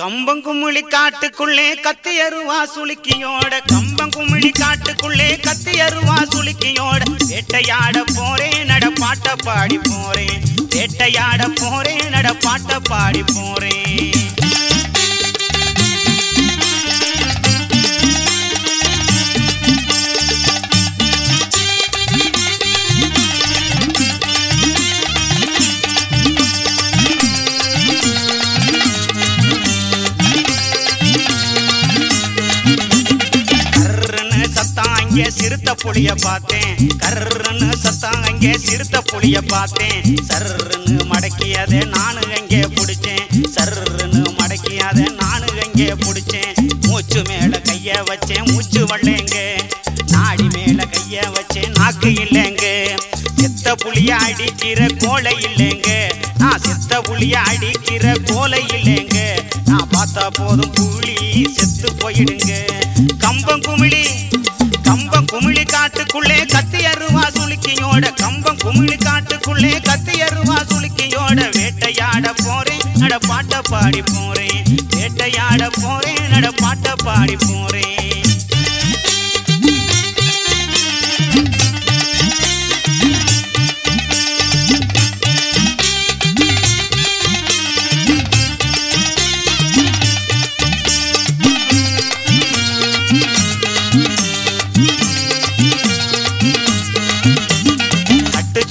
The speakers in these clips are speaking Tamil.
கம்பங்குமிழி காட்டுக்குள்ளே கத்தி அருவா சுளுக்கியோட. கம்பங்குமிழி காட்டுக்குள்ளே கத்தி அருவா சுளுக்கியோட. வேட்டையாட போறேன் நட பாட்ட பாடி போறேன். வேட்டையாட போறேன் நட பாட்ட பாடி போறேன். அங்கே சிறுத்த புளிய பார்த்தேன். கர்ன்னு சத்தம் அங்கே சிறுத்த புளிய பார்த்தேன். சர்ன்னு மடக்கியதை நானு அங்கே பிடிச்சேன். சர்ன்னு மடக்கியாத நானு அங்கே பிடிச்சேன். மூச்சு மேல கைய வச்சேன் மூச்சு வள்ளேங்க நாடி மேல கைய வச்சேன் நாக்கு இல்லைங்க. செத்த புளிய அடிக்கிற கோலை இல்லைங்க. நான் செத்த புளிய அடிக்கிற கோலை இல்லைங்க. நான் பார்த்தா போதும் புலி செத்து போயிடுங்க. கம்பம் குமிழி குமிழி காட்டுக்குள்ளே கத்தி அருவா சுளுக்கியோட கம்பம் குமிழி காட்டுக்குள்ளே கத்தி அருவா சுளுக்கியோட வேட்டையாட போறேன் நட பாட்ட பாடி போறேன். வேட்டையாட போறேன் நட பாட்ட பாடி போறேன்.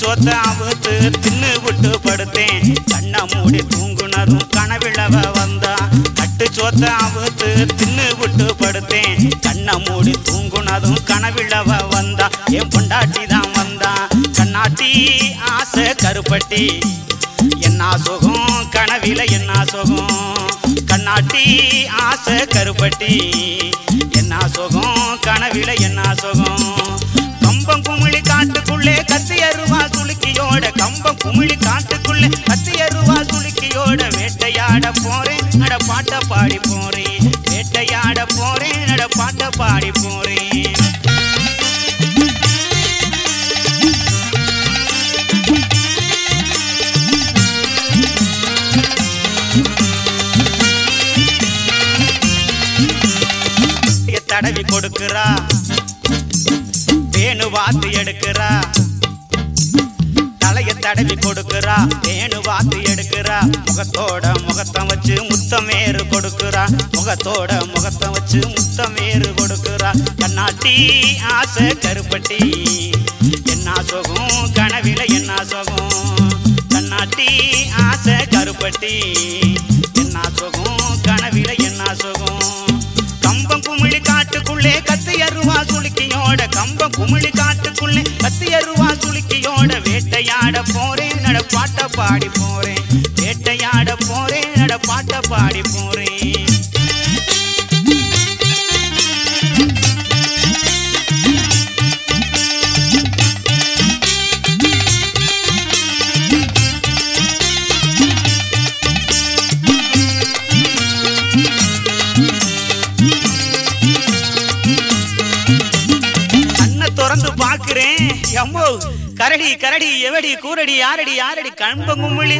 சோத்த அவுத்து தின்னு விட்டு படுத்தேன். கண்ணை மூடி தூங்குனதும் கனவிழவ வந்தா கட்டு சோத்த அவுத்து தின்னு விட்டு படுத்தேன். கண்ணை மூடி தூங்குனதும் கனவிழவ வந்தா என் பொண்டாட்டி தான் வந்தா கண்ணாட்டி ஆசை கருப்பட்டி. என்ன சுகம் கனவில என்ன சுகம் கண்ணாட்டி ஆசை கருப்பட்டி. என்ன சுகம் கனவில என்ன சுகம் காட்டுக்குள்ளே கத்தி அருவா சுளுக்கியோட கம்பம் குமிழி காட்டுக்குள்ள. கத்தி துளுக்கியோட சுளுக்கியோட வேட்டையாட போறேன். நட பாட்ட பாடி போறேன். வேட்டையாட போறேன். நட பாட்ட பாடி போறேன். தடவி கொடுக்கிறா. வேணு வாத்து எடுக்கிறா. தடவி கொடுக்கிறா. வேணு வாத்து எடுக்கிறா. முகத்தோட முகத்தம் வச்சு முத்தமேறு கொடுக்கிறா. முகத்தோட முகத்தம் வச்சு முத்தமேறு கொடுக்கிறா. கண்ணாட்டி ஆசை கருப்பட்டி. என்ன சுகம் கனவில என்ன சுகம் கண்ணாட்டி ஆசை கருப்பட்டி. குமிழி காட்டுக்குள்ளே கத்தி அருவா சுளுக்கியோட வேட்டையாட போறேன் நட பாட்ட பாடி போறேன். வேட்டையாட போறேன் நட பாட்ட பாடி போறேன். கரடி கரடி எவடி கூரடி யாரடி யாரடி கம்பங்கும்மிழி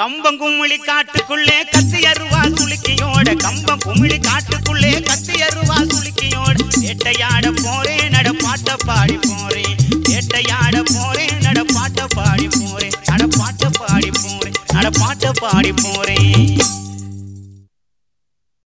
கம்பங்கும்மிழி காட்டுக்குள்ளே கத்தி அருவா துளுக்கியோட கம்பம் குமிழி காட்டுக்குள்ளே கத்தி அருவா துளுக்கியோட எட்டையாட போறேன் நட பாட்ட பாடி போறேன். எட்டையாட போறேன் நட பாட்ட பாடி போறேன். நட பாட்ட பாடி போறேன் நட பாட்ட பாடி போறேன்.